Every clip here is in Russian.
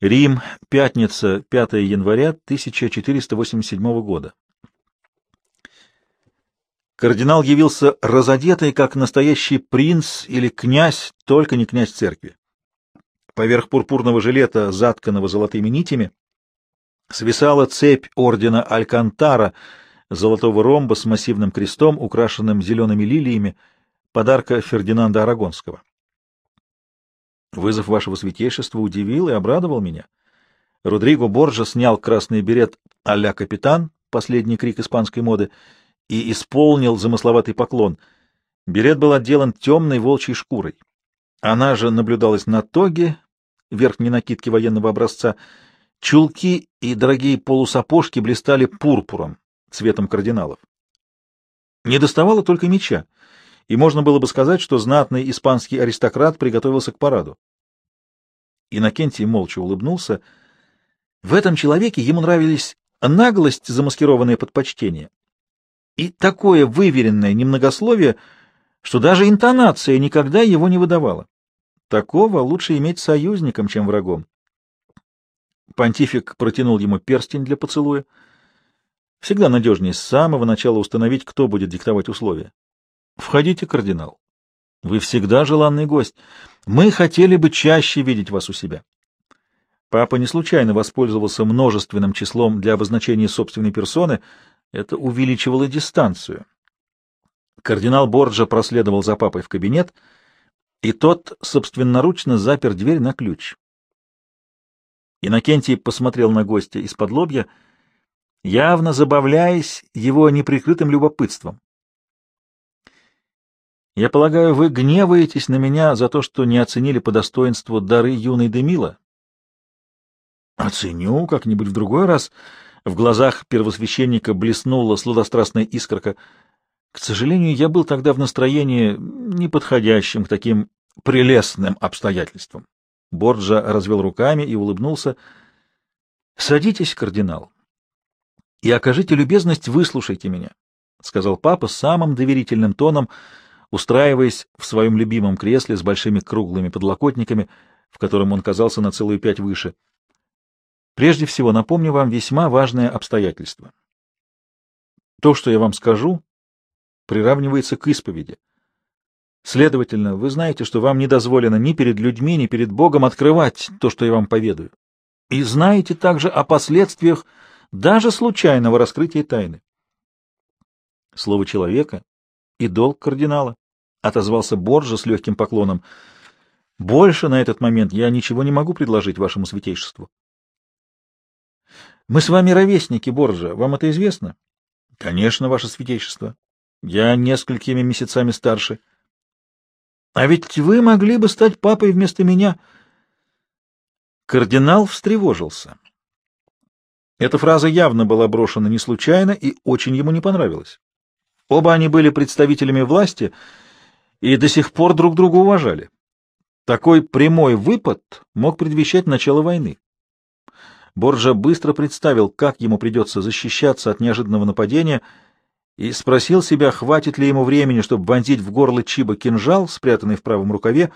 Рим, пятница, 5 января 1487 года. Кардинал явился разодетый, как настоящий принц или князь, только не князь церкви. Поверх пурпурного жилета, затканного золотыми нитями, свисала цепь ордена Алькантара, золотого ромба с массивным крестом, украшенным зелеными лилиями, подарка Фердинанда Арагонского. Вызов вашего святейшества удивил и обрадовал меня. Родриго Борджа снял красный берет а-ля капитан, последний крик испанской моды, и исполнил замысловатый поклон. Берет был отделан темной волчьей шкурой. Она же наблюдалась на тоге, верхней накидки военного образца. Чулки и дорогие полусапожки блистали пурпуром, цветом кардиналов. Не доставало только меча и можно было бы сказать, что знатный испанский аристократ приготовился к параду. Иннокентий молча улыбнулся. В этом человеке ему нравились наглость, замаскированная под почтение, и такое выверенное немногословие, что даже интонация никогда его не выдавала. Такого лучше иметь союзником, чем врагом. Понтифик протянул ему перстень для поцелуя. Всегда надежнее с самого начала установить, кто будет диктовать условия. Входите, кардинал. Вы всегда желанный гость. Мы хотели бы чаще видеть вас у себя. Папа не случайно воспользовался множественным числом для обозначения собственной персоны. Это увеличивало дистанцию. Кардинал Борджа проследовал за папой в кабинет, и тот собственноручно запер дверь на ключ. Иннокентий посмотрел на гостя из-под лобья, явно забавляясь его неприкрытым любопытством. Я полагаю, вы гневаетесь на меня за то, что не оценили по достоинству дары юной Демила? Оценю как-нибудь в другой раз. В глазах первосвященника блеснула сладострастная искорка. К сожалению, я был тогда в настроении, неподходящем к таким прелестным обстоятельствам. Борджа развел руками и улыбнулся. — Садитесь, кардинал, и окажите любезность, выслушайте меня, — сказал папа самым доверительным тоном, — устраиваясь в своем любимом кресле с большими круглыми подлокотниками, в котором он казался на целую пять выше. Прежде всего, напомню вам весьма важное обстоятельство. То, что я вам скажу, приравнивается к исповеди. Следовательно, вы знаете, что вам не дозволено ни перед людьми, ни перед Богом открывать то, что я вам поведаю. И знаете также о последствиях даже случайного раскрытия тайны. Слово человека и долг кардинала. — отозвался Борджа с легким поклоном. — Больше на этот момент я ничего не могу предложить вашему святейшеству. — Мы с вами ровесники, Борджа. Вам это известно? — Конечно, ваше святейшество. Я несколькими месяцами старше. — А ведь вы могли бы стать папой вместо меня. Кардинал встревожился. Эта фраза явно была брошена не случайно и очень ему не понравилась. Оба они были представителями власти — и до сих пор друг друга уважали. Такой прямой выпад мог предвещать начало войны. Борджа быстро представил, как ему придется защищаться от неожиданного нападения, и спросил себя, хватит ли ему времени, чтобы вонзить в горло Чиба кинжал, спрятанный в правом рукаве,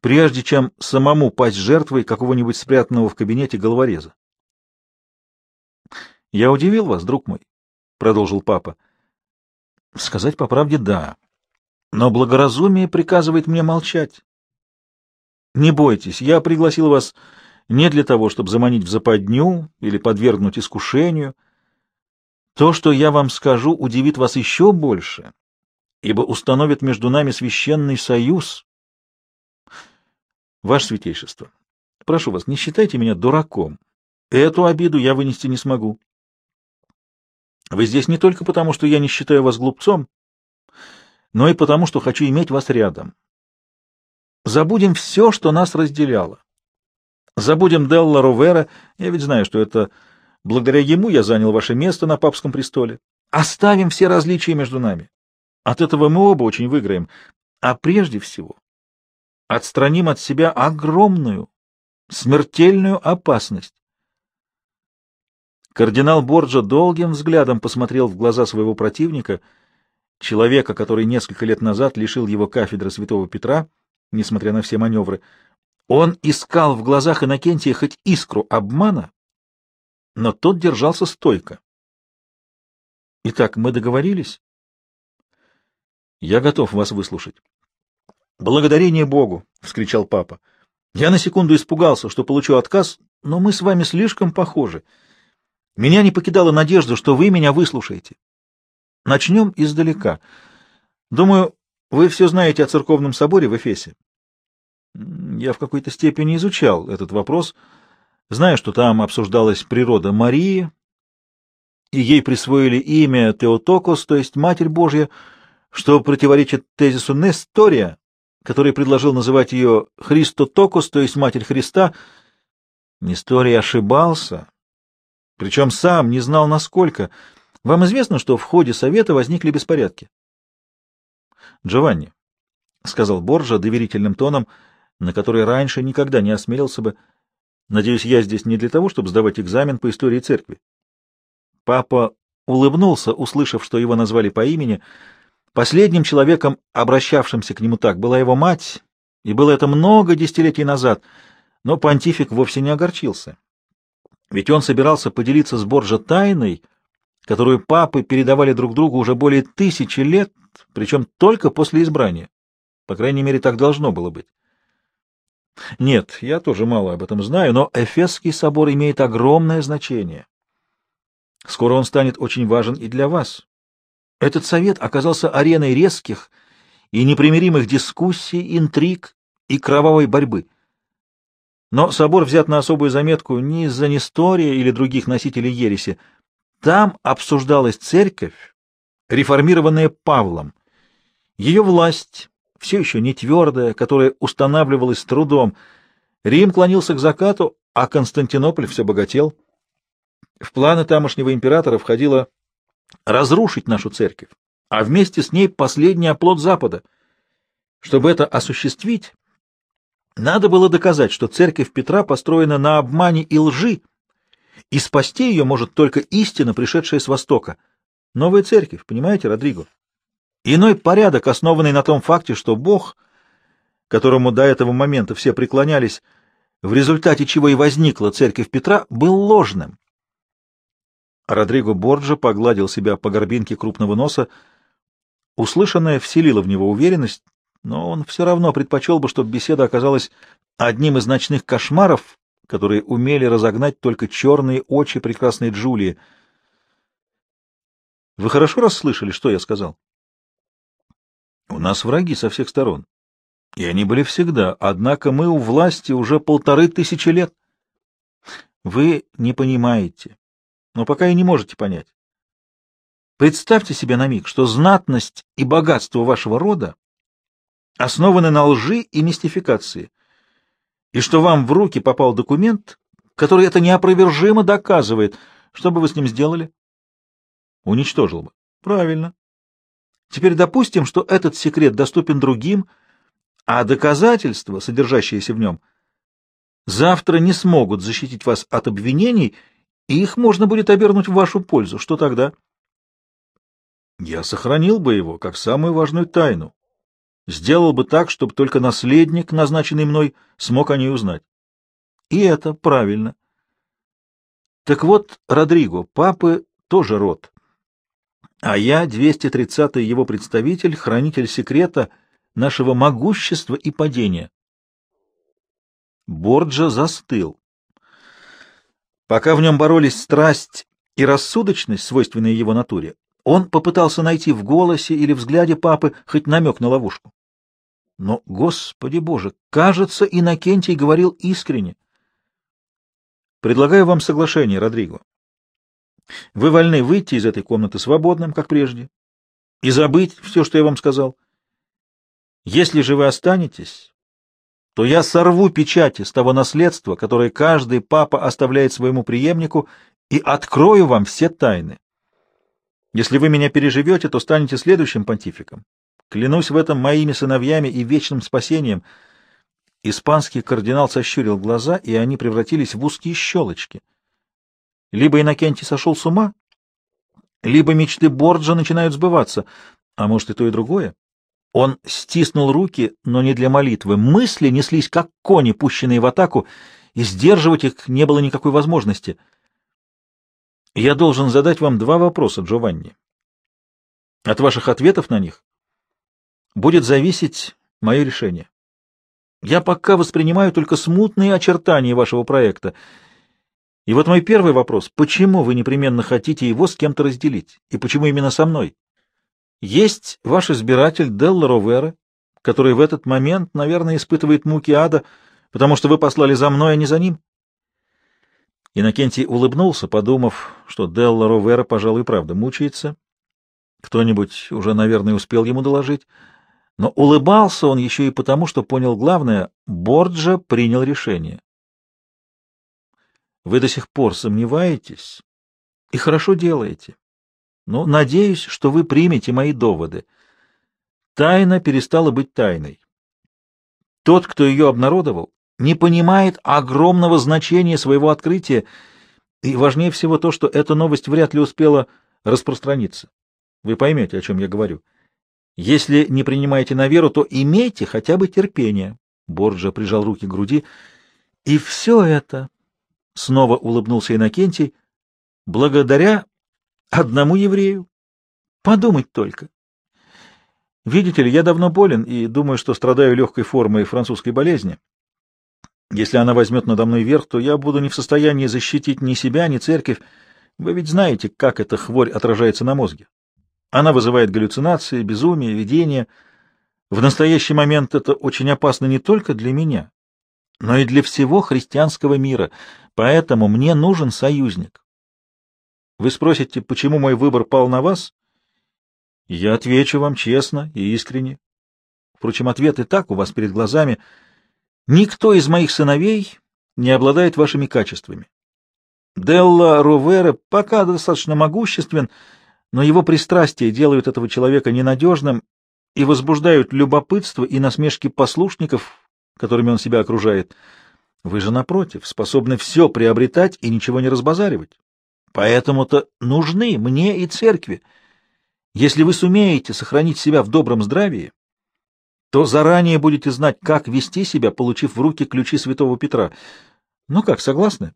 прежде чем самому пасть жертвой какого-нибудь спрятанного в кабинете головореза. «Я удивил вас, друг мой», — продолжил папа. «Сказать по правде, да. Но благоразумие приказывает мне молчать. Не бойтесь, я пригласил вас не для того, чтобы заманить в западню или подвергнуть искушению. То, что я вам скажу, удивит вас еще больше, ибо установит между нами священный союз. Ваше святейшество, прошу вас, не считайте меня дураком. Эту обиду я вынести не смогу. Вы здесь не только потому, что я не считаю вас глупцом, но и потому, что хочу иметь вас рядом. Забудем все, что нас разделяло. Забудем Делла Ровера, я ведь знаю, что это благодаря ему я занял ваше место на папском престоле. Оставим все различия между нами. От этого мы оба очень выиграем. А прежде всего отстраним от себя огромную, смертельную опасность. Кардинал Борджа долгим взглядом посмотрел в глаза своего противника — человека, который несколько лет назад лишил его кафедры святого Петра, несмотря на все маневры. Он искал в глазах Иннокентия хоть искру обмана, но тот держался стойко. Итак, мы договорились? Я готов вас выслушать. Благодарение Богу, вскричал папа. Я на секунду испугался, что получу отказ, но мы с вами слишком похожи. Меня не покидала надежда, что вы меня выслушаете. Начнем издалека. Думаю, вы все знаете о церковном соборе в Эфесе. Я в какой-то степени изучал этот вопрос, зная, что там обсуждалась природа Марии, и ей присвоили имя Теотокос, то есть Матерь Божья, что противоречит тезису Нестория, который предложил называть ее Христотокос, то есть Матерь Христа. Несторий ошибался, причем сам не знал, насколько. Вам известно, что в ходе совета возникли беспорядки? — Джованни, — сказал Боржа доверительным тоном, на который раньше никогда не осмелился бы, — надеюсь, я здесь не для того, чтобы сдавать экзамен по истории церкви. Папа улыбнулся, услышав, что его назвали по имени. Последним человеком, обращавшимся к нему так, была его мать, и было это много десятилетий назад, но понтифик вовсе не огорчился. Ведь он собирался поделиться с Боржа тайной, которую папы передавали друг другу уже более тысячи лет, причем только после избрания. По крайней мере, так должно было быть. Нет, я тоже мало об этом знаю, но Эфесский собор имеет огромное значение. Скоро он станет очень важен и для вас. Этот совет оказался ареной резких и непримиримых дискуссий, интриг и кровавой борьбы. Но собор взят на особую заметку не из-за Нестория или других носителей ереси, там обсуждалась церковь, реформированная Павлом. Ее власть, все еще не твердая, которая устанавливалась с трудом. Рим клонился к закату, а Константинополь все богател. В планы тамошнего императора входило разрушить нашу церковь, а вместе с ней последний оплот Запада. Чтобы это осуществить, надо было доказать, что церковь Петра построена на обмане и лжи, и спасти ее может только истина, пришедшая с Востока. Новая церковь, понимаете, Родриго? Иной порядок, основанный на том факте, что Бог, которому до этого момента все преклонялись, в результате чего и возникла церковь Петра, был ложным. Родриго Борджа погладил себя по горбинке крупного носа. Услышанное вселило в него уверенность, но он все равно предпочел бы, чтобы беседа оказалась одним из ночных кошмаров, которые умели разогнать только черные очи прекрасной Джулии. Вы хорошо расслышали, что я сказал? У нас враги со всех сторон. И они были всегда, однако мы у власти уже полторы тысячи лет. Вы не понимаете, но пока и не можете понять. Представьте себе на миг, что знатность и богатство вашего рода основаны на лжи и мистификации и что вам в руки попал документ, который это неопровержимо доказывает, что бы вы с ним сделали? Уничтожил бы. Правильно. Теперь допустим, что этот секрет доступен другим, а доказательства, содержащиеся в нем, завтра не смогут защитить вас от обвинений, и их можно будет обернуть в вашу пользу. Что тогда? Я сохранил бы его как самую важную тайну, Сделал бы так, чтобы только наследник, назначенный мной, смог о ней узнать. И это правильно. Так вот, Родриго, папы тоже род. А я 230-й его представитель, хранитель секрета нашего могущества и падения. Борджа застыл. Пока в нем боролись страсть и рассудочность, свойственные его натуре, он попытался найти в голосе или взгляде папы хоть намек на ловушку. Но, Господи Боже, кажется, Иннокентий говорил искренне. Предлагаю вам соглашение, Родриго. Вы вольны выйти из этой комнаты свободным, как прежде, и забыть все, что я вам сказал. Если же вы останетесь, то я сорву печати с того наследства, которое каждый папа оставляет своему преемнику, и открою вам все тайны. Если вы меня переживете, то станете следующим понтификом, Клянусь в этом моими сыновьями и вечным спасением. Испанский кардинал сощурил глаза, и они превратились в узкие щелочки. Либо Иннокентий сошел с ума, либо мечты Борджа начинают сбываться, а может и то, и другое. Он стиснул руки, но не для молитвы. Мысли неслись, как кони, пущенные в атаку, и сдерживать их не было никакой возможности. Я должен задать вам два вопроса, Джованни. От ваших ответов на них будет зависеть мое решение. Я пока воспринимаю только смутные очертания вашего проекта. И вот мой первый вопрос. Почему вы непременно хотите его с кем-то разделить? И почему именно со мной? Есть ваш избиратель Делла Ровера, который в этот момент, наверное, испытывает муки ада, потому что вы послали за мной, а не за ним. Иннокентий улыбнулся, подумав, что Делла Ровера, пожалуй, правда мучается. Кто-нибудь уже, наверное, успел ему доложить. Но улыбался он еще и потому, что понял главное — Борджа принял решение. Вы до сих пор сомневаетесь и хорошо делаете. Но надеюсь, что вы примете мои доводы. Тайна перестала быть тайной. Тот, кто ее обнародовал, не понимает огромного значения своего открытия, и важнее всего то, что эта новость вряд ли успела распространиться. Вы поймете, о чем я говорю. Если не принимаете на веру, то имейте хотя бы терпение. Борджа прижал руки к груди. И все это, — снова улыбнулся Иннокентий, — благодаря Одному еврею? Подумать только. Видите ли, я давно болен и думаю, что страдаю легкой формой французской болезни. Если она возьмет надо мной верх, то я буду не в состоянии защитить ни себя, ни церковь. Вы ведь знаете, как эта хворь отражается на мозге. Она вызывает галлюцинации, безумие, видения. В настоящий момент это очень опасно не только для меня, но и для всего христианского мира, поэтому мне нужен союзник. Вы спросите, почему мой выбор пал на вас? Я отвечу вам честно и искренне. Впрочем, ответ и так у вас перед глазами. Никто из моих сыновей не обладает вашими качествами. Делла Ровера пока достаточно могуществен, но его пристрастия делают этого человека ненадежным и возбуждают любопытство и насмешки послушников, которыми он себя окружает. Вы же, напротив, способны все приобретать и ничего не разбазаривать. Поэтому-то нужны мне и церкви. Если вы сумеете сохранить себя в добром здравии, то заранее будете знать, как вести себя, получив в руки ключи святого Петра. Ну как, согласны?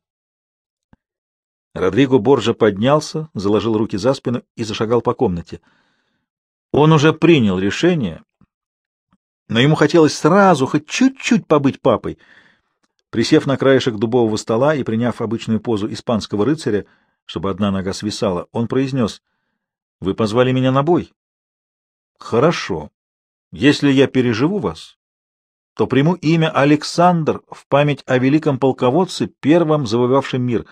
Родриго Боржа поднялся, заложил руки за спину и зашагал по комнате. Он уже принял решение, но ему хотелось сразу хоть чуть-чуть побыть папой. Присев на краешек дубового стола и приняв обычную позу испанского рыцаря, чтобы одна нога свисала, он произнес, «Вы позвали меня на бой?» «Хорошо. Если я переживу вас, то приму имя Александр в память о великом полководце, первом завоевавшем мир.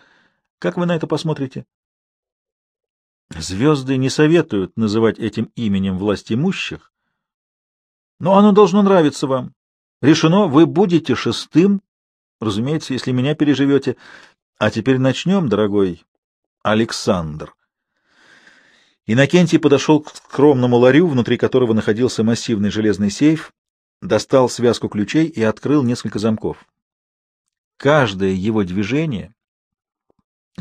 Как вы на это посмотрите?» Звезды не советуют называть этим именем власть имущих, но оно должно нравиться вам. Решено, вы будете шестым, разумеется, если меня переживете. А теперь начнем, дорогой Александр. Иннокентий подошел к скромному ларю, внутри которого находился массивный железный сейф, достал связку ключей и открыл несколько замков. Каждое его движение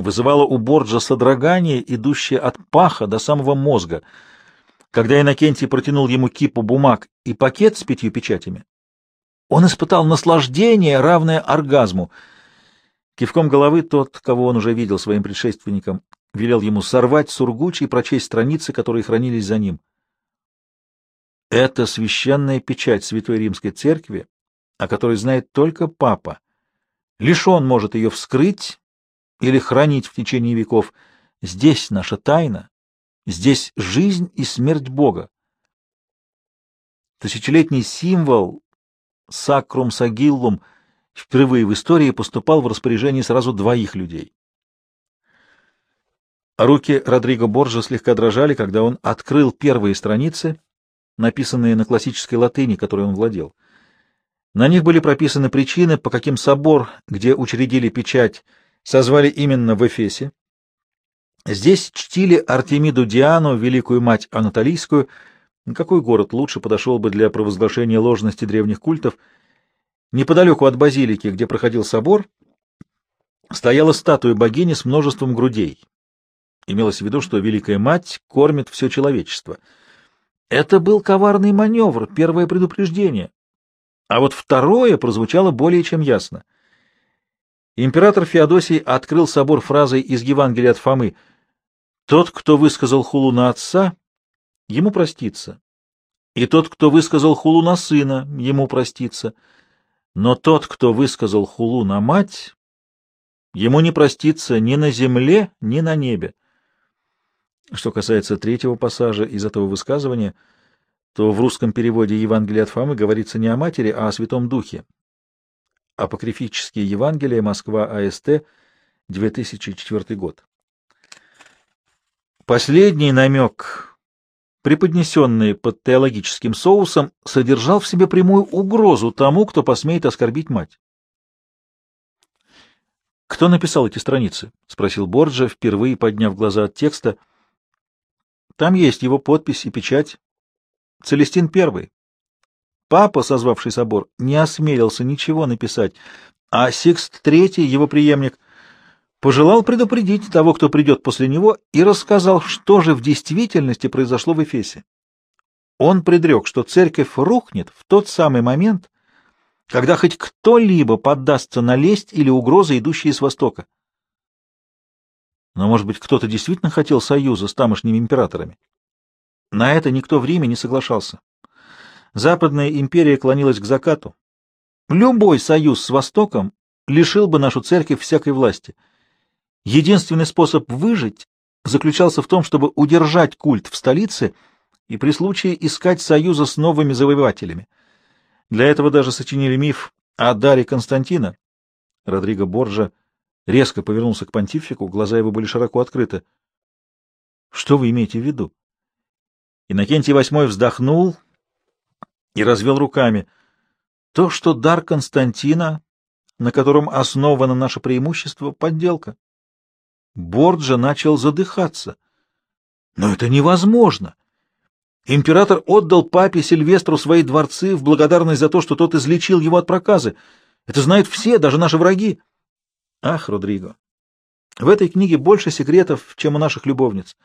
вызывало у Борджа содрогание, идущее от паха до самого мозга. Когда Иннокентий протянул ему кипу бумаг и пакет с пятью печатями, он испытал наслаждение, равное оргазму — Кивком головы тот, кого он уже видел своим предшественником, велел ему сорвать сургуч и прочесть страницы, которые хранились за ним. Это священная печать Святой Римской Церкви, о которой знает только Папа. Лишь он может ее вскрыть или хранить в течение веков. Здесь наша тайна, здесь жизнь и смерть Бога. Тысячелетний символ Сакрум Сагиллум — впервые в истории поступал в распоряжение сразу двоих людей. Руки Родриго Боржа слегка дрожали, когда он открыл первые страницы, написанные на классической латыни, которой он владел. На них были прописаны причины, по каким собор, где учредили печать, созвали именно в Эфесе. Здесь чтили Артемиду Диану, великую мать Анатолийскую. Какой город лучше подошел бы для провозглашения ложности древних культов — Неподалеку от базилики, где проходил собор, стояла статуя богини с множеством грудей. Имелось в виду, что Великая Мать кормит все человечество. Это был коварный маневр, первое предупреждение. А вот второе прозвучало более чем ясно. Император Феодосий открыл собор фразой из Евангелия от Фомы «Тот, кто высказал хулу на отца, ему простится, и тот, кто высказал хулу на сына, ему простится, но тот, кто высказал хулу на мать, ему не простится ни на земле, ни на небе». Что касается третьего пассажа из этого высказывания, то в русском переводе Евангелия от Фомы говорится не о матери, а о Святом Духе. Апокрифические Евангелия, Москва, АСТ, 2004 год. Последний намек, преподнесенный под теологическим соусом, содержал в себе прямую угрозу тому, кто посмеет оскорбить мать. «Кто написал эти страницы?» — спросил Борджа, впервые подняв глаза от текста — там есть его подпись и печать. Целестин Первый. Папа, созвавший собор, не осмелился ничего написать, а Сикст Третий, его преемник, пожелал предупредить того, кто придет после него, и рассказал, что же в действительности произошло в Эфесе. Он предрек, что церковь рухнет в тот самый момент, когда хоть кто-либо поддастся на лесть или угрозы, идущие с востока. Но, может быть, кто-то действительно хотел союза с тамошними императорами? На это никто в Риме не соглашался. Западная империя клонилась к закату. Любой союз с Востоком лишил бы нашу церковь всякой власти. Единственный способ выжить заключался в том, чтобы удержать культ в столице и при случае искать союза с новыми завоевателями. Для этого даже сочинили миф о даре Константина. Родриго Борджа резко повернулся к понтифику, глаза его были широко открыты. — Что вы имеете в виду? Иннокентий VIII вздохнул и развел руками. — То, что дар Константина, на котором основано наше преимущество, — подделка. Борджа начал задыхаться. — Но это невозможно! Император отдал папе Сильвестру свои дворцы в благодарность за то, что тот излечил его от проказы. Это знают все, даже наши враги. Ах, Родриго, в этой книге больше секретов, чем у наших любовниц.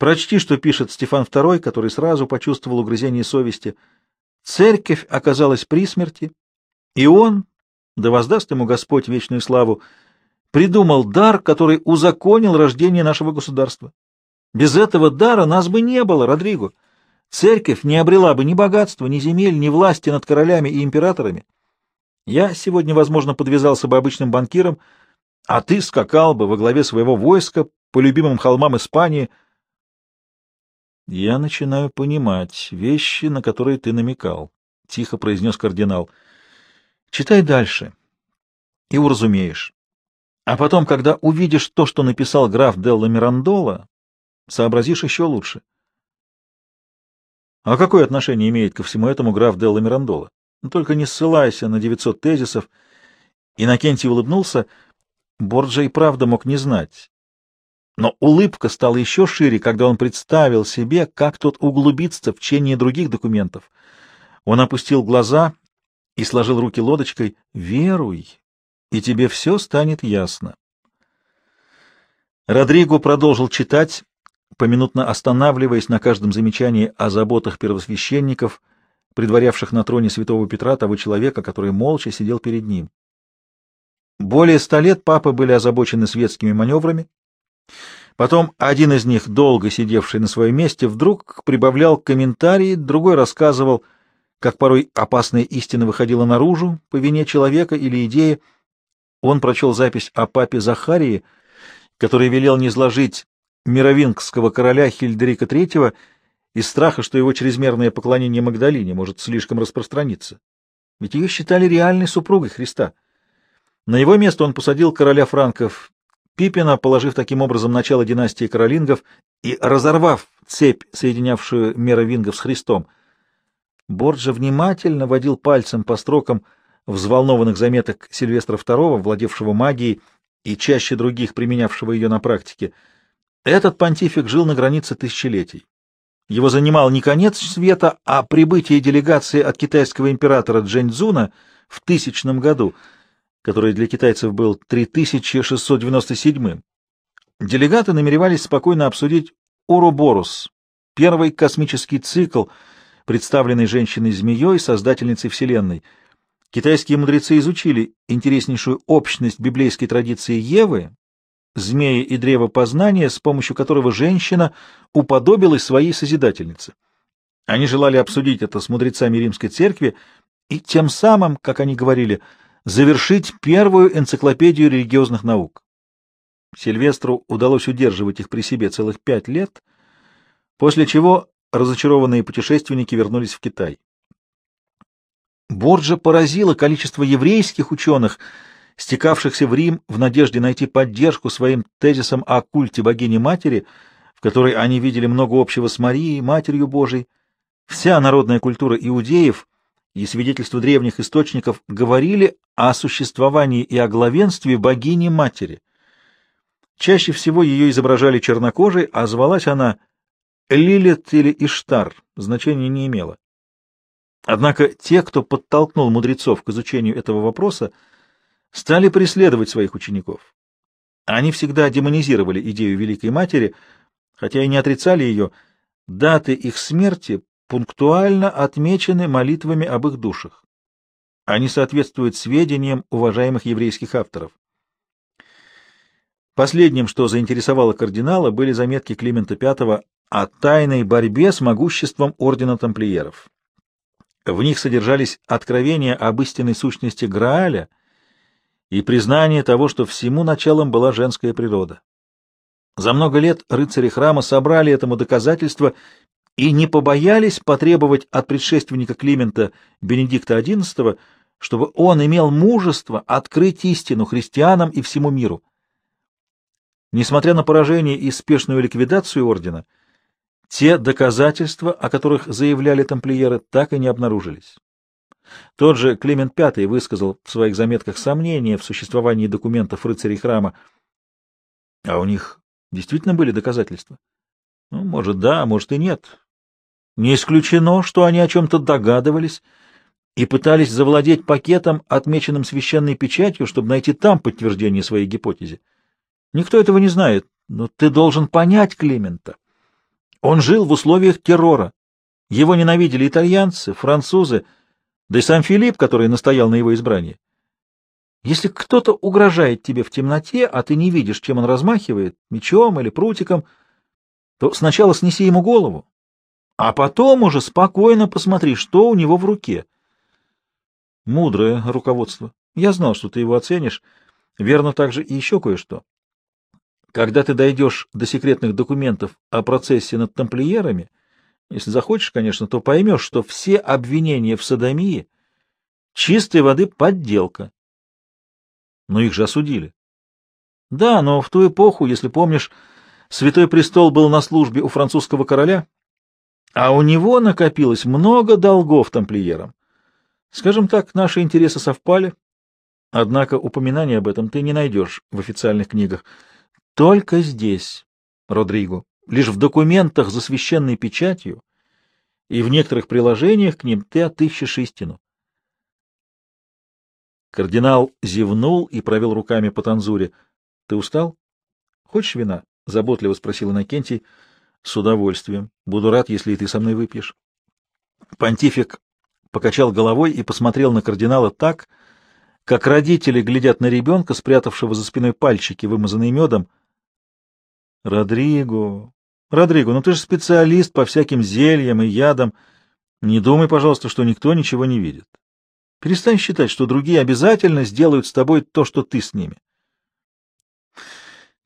Прочти, что пишет Стефан II, который сразу почувствовал угрызение совести. Церковь оказалась при смерти, и он, да воздаст ему Господь вечную славу, придумал дар, который узаконил рождение нашего государства. Без этого дара нас бы не было, Родриго. Церковь не обрела бы ни богатства, ни земель, ни власти над королями и императорами. Я сегодня, возможно, подвязался бы обычным банкиром, а ты скакал бы во главе своего войска по любимым холмам Испании. Я начинаю понимать вещи, на которые ты намекал, — тихо произнес кардинал. Читай дальше и уразумеешь. А потом, когда увидишь то, что написал граф Делла Мирандола, сообразишь еще лучше. А какое отношение имеет ко всему этому граф Делла Мирандола? Только не ссылайся на 900 тезисов. Иннокентий улыбнулся. Борджа и правда мог не знать. Но улыбка стала еще шире, когда он представил себе, как тот углубится в чтение других документов. Он опустил глаза и сложил руки лодочкой. «Веруй, и тебе все станет ясно». Родриго продолжил читать, поминутно останавливаясь на каждом замечании о заботах первосвященников, предварявших на троне святого Петра того человека, который молча сидел перед ним. Более ста лет папы были озабочены светскими маневрами. Потом один из них, долго сидевший на своем месте, вдруг прибавлял комментарии, другой рассказывал, как порой опасная истина выходила наружу по вине человека или идеи. Он прочел запись о папе Захарии, который велел не изложить мировингского короля Хильдерика III из страха, что его чрезмерное поклонение Магдалине может слишком распространиться. Ведь ее считали реальной супругой Христа. На его место он посадил короля франков Пипина, положив таким образом начало династии каролингов и разорвав цепь, соединявшую меровингов с Христом. Борджа внимательно водил пальцем по строкам взволнованных заметок Сильвестра II, владевшего магией и чаще других применявшего ее на практике. Этот понтифик жил на границе тысячелетий. Его занимал не конец света, а прибытие делегации от китайского императора Джэньцзуна в тысячном году, который для китайцев был 3697 -м. Делегаты намеревались спокойно обсудить Уроборус, первый космический цикл, представленный женщиной-змеей, создательницей Вселенной. Китайские мудрецы изучили интереснейшую общность библейской традиции Евы, змеи и древа познания, с помощью которого женщина уподобилась своей Созидательнице. Они желали обсудить это с мудрецами Римской Церкви и тем самым, как они говорили, завершить первую энциклопедию религиозных наук. Сильвестру удалось удерживать их при себе целых пять лет, после чего разочарованные путешественники вернулись в Китай. Борджа поразило количество еврейских ученых, стекавшихся в Рим в надежде найти поддержку своим тезисам о культе богини-матери, в которой они видели много общего с Марией, Матерью Божией. Вся народная культура иудеев и свидетельства древних источников говорили о существовании и о главенстве богини-матери. Чаще всего ее изображали чернокожей, а звалась она Лилит или Иштар, значения не имела. Однако те, кто подтолкнул мудрецов к изучению этого вопроса, стали преследовать своих учеников. Они всегда демонизировали идею Великой Матери, хотя и не отрицали ее, даты их смерти пунктуально отмечены молитвами об их душах. Они соответствуют сведениям уважаемых еврейских авторов. Последним, что заинтересовало кардинала, были заметки Климента V о тайной борьбе с могуществом ордена тамплиеров. В них содержались откровения об истинной сущности Грааля и признание того, что всему началом была женская природа. За много лет рыцари храма собрали этому доказательства и не побоялись потребовать от предшественника Климента Бенедикта XI, чтобы он имел мужество открыть истину христианам и всему миру. Несмотря на поражение и спешную ликвидацию ордена, те доказательства, о которых заявляли тамплиеры, так и не обнаружились. Тот же Климент V высказал в своих заметках сомнения в существовании документов рыцарей храма. А у них действительно были доказательства? Ну, может, да, а может и нет. Не исключено, что они о чем-то догадывались и пытались завладеть пакетом, отмеченным священной печатью, чтобы найти там подтверждение своей гипотезе. Никто этого не знает, но ты должен понять Климента. Он жил в условиях террора. Его ненавидели итальянцы, французы, да и сам Филипп, который настоял на его избрании. Если кто-то угрожает тебе в темноте, а ты не видишь, чем он размахивает, мечом или прутиком, то сначала снеси ему голову, а потом уже спокойно посмотри, что у него в руке. Мудрое руководство. Я знал, что ты его оценишь. Верно также и еще кое-что. Когда ты дойдешь до секретных документов о процессе над тамплиерами, если захочешь, конечно, то поймешь, что все обвинения в садомии — чистой воды подделка. Но их же осудили. Да, но в ту эпоху, если помнишь, Святой Престол был на службе у французского короля, а у него накопилось много долгов тамплиерам. Скажем так, наши интересы совпали, однако упоминания об этом ты не найдешь в официальных книгах. Только здесь, Родриго лишь в документах за священной печатью и в некоторых приложениях к ним ты отыщешь истину. Кардинал зевнул и провел руками по танзуре. — Ты устал? — Хочешь вина? — заботливо спросил Иннокентий. — С удовольствием. Буду рад, если и ты со мной выпьешь. Понтифик покачал головой и посмотрел на кардинала так, как родители глядят на ребенка, спрятавшего за спиной пальчики, вымазанные медом. — Родриго, Родриго, ну ты же специалист по всяким зельям и ядам. Не думай, пожалуйста, что никто ничего не видит. Перестань считать, что другие обязательно сделают с тобой то, что ты с ними.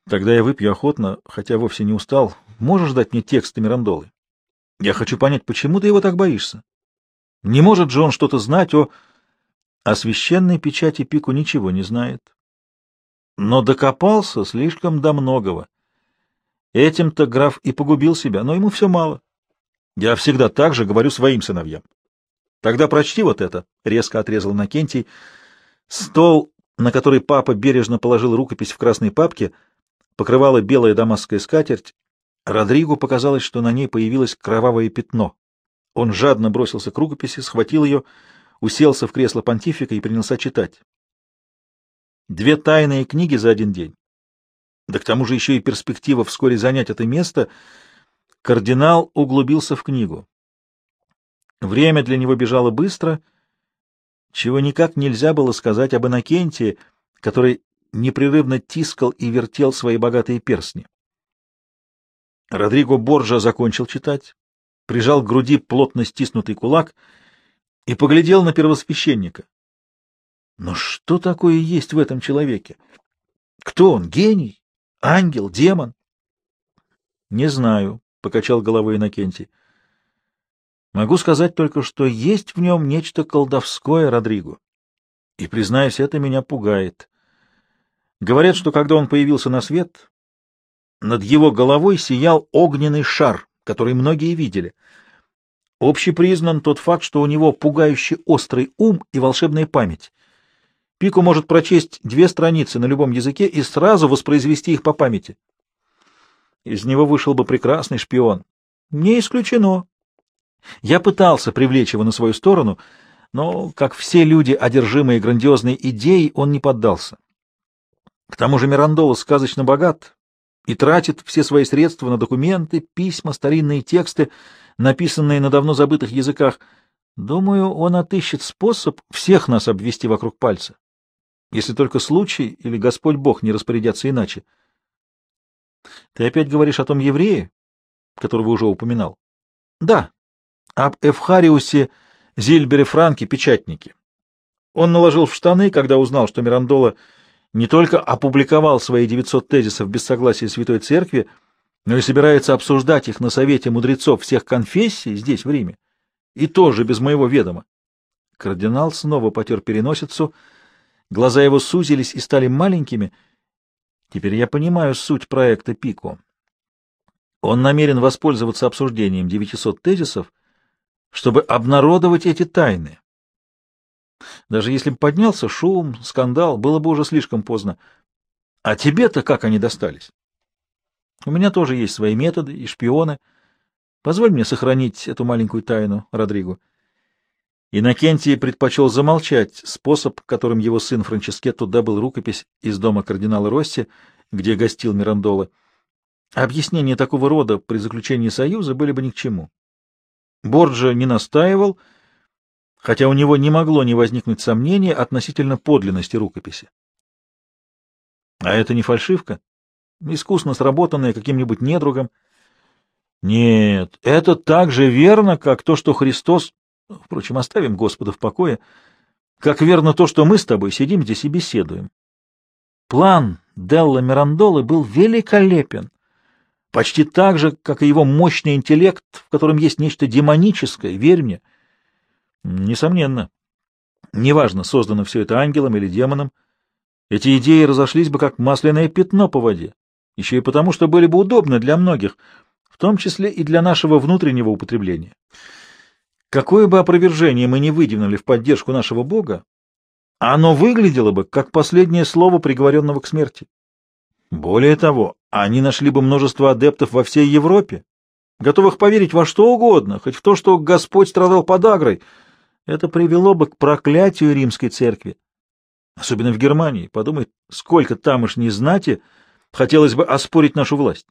Тогда я выпью охотно, хотя вовсе не устал. Можешь дать мне текст Мирандолы? Я хочу понять, почему ты его так боишься? Не может же он что-то знать о... О священной печати Пику ничего не знает. Но докопался слишком до многого. Этим-то граф и погубил себя, но ему все мало. Я всегда так же говорю своим сыновьям. Тогда прочти вот это, — резко отрезал Накентий. Стол, на который папа бережно положил рукопись в красной папке, покрывала белая дамасская скатерть. Родригу показалось, что на ней появилось кровавое пятно. Он жадно бросился к рукописи, схватил ее, уселся в кресло понтифика и принялся читать. Две тайные книги за один день. Да к тому же еще и перспектива вскоре занять это место Кардинал углубился в книгу. Время для него бежало быстро, чего никак нельзя было сказать об Иннокентии, который непрерывно тискал и вертел свои богатые перстни. Родриго Борджа закончил читать, прижал к груди плотно стиснутый кулак и поглядел на первосвященника. Но что такое есть в этом человеке? Кто он, гений? Ангел? Демон? Не знаю, — покачал головой Иннокентий. Могу сказать только, что есть в нем нечто колдовское, Родриго. И, признаюсь, это меня пугает. Говорят, что когда он появился на свет, над его головой сиял огненный шар, который многие видели. Общепризнан тот факт, что у него пугающий острый ум и волшебная память. Пику может прочесть две страницы на любом языке и сразу воспроизвести их по памяти. Из него вышел бы прекрасный шпион. Не исключено. Я пытался привлечь его на свою сторону, но, как все люди, одержимые грандиозной идеей, он не поддался. К тому же Мирандола сказочно богат и тратит все свои средства на документы, письма, старинные тексты, написанные на давно забытых языках. Думаю, он отыщет способ всех нас обвести вокруг пальца, если только случай или Господь Бог не распорядятся иначе. Ты опять говоришь о том еврее, которого уже упоминал? Да, об Эвхариусе Зильбере Франке печатнике. Он наложил в штаны, когда узнал, что Мирандола не только опубликовал свои 900 тезисов без согласия Святой Церкви, но и собирается обсуждать их на Совете мудрецов всех конфессий здесь, в Риме, и тоже без моего ведома. Кардинал снова потер переносицу, глаза его сузились и стали маленькими. Теперь я понимаю суть проекта Пико. Он намерен воспользоваться обсуждением 900 тезисов, чтобы обнародовать эти тайны. Даже если бы поднялся шум, скандал, было бы уже слишком поздно. А тебе-то как они достались? У меня тоже есть свои методы и шпионы. Позволь мне сохранить эту маленькую тайну, Родриго. Иннокентий предпочел замолчать способ, которым его сын Франческетто добыл рукопись из дома кардинала Росси, где гостил Мирандола. Объяснения такого рода при заключении союза были бы ни к чему. Борджа не настаивал, хотя у него не могло не возникнуть сомнения относительно подлинности рукописи. А это не фальшивка? Искусно сработанная каким-нибудь недругом? Нет, это так же верно, как то, что Христос... Впрочем, оставим Господа в покое. Как верно то, что мы с тобой сидим здесь и беседуем. План Делла Мирандолы был великолепен. Почти так же, как и его мощный интеллект, в котором есть нечто демоническое, верь мне. Несомненно. Неважно, создано все это ангелом или демоном, эти идеи разошлись бы как масляное пятно по воде, еще и потому, что были бы удобны для многих, в том числе и для нашего внутреннего употребления. Какое бы опровержение мы ни выдвинули в поддержку нашего Бога, оно выглядело бы как последнее слово приговоренного к смерти. Более того, они нашли бы множество адептов во всей Европе, готовых поверить во что угодно, хоть в то, что Господь страдал подагрой. Это привело бы к проклятию римской церкви. Особенно в Германии. Подумай, сколько тамошней знати хотелось бы оспорить нашу власть.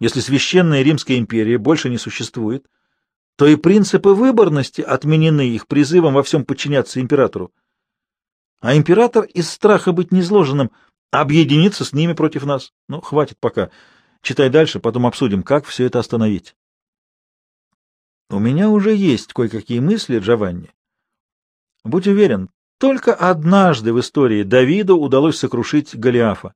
Если священная Римская империя больше не существует, то и принципы выборности отменены их призывом во всем подчиняться императору. А император из страха быть низложенным объединиться с ними против нас. Ну, хватит пока. Читай дальше, потом обсудим, как все это остановить. У меня уже есть кое-какие мысли, Джованни. Будь уверен, только однажды в истории Давиду удалось сокрушить Голиафа.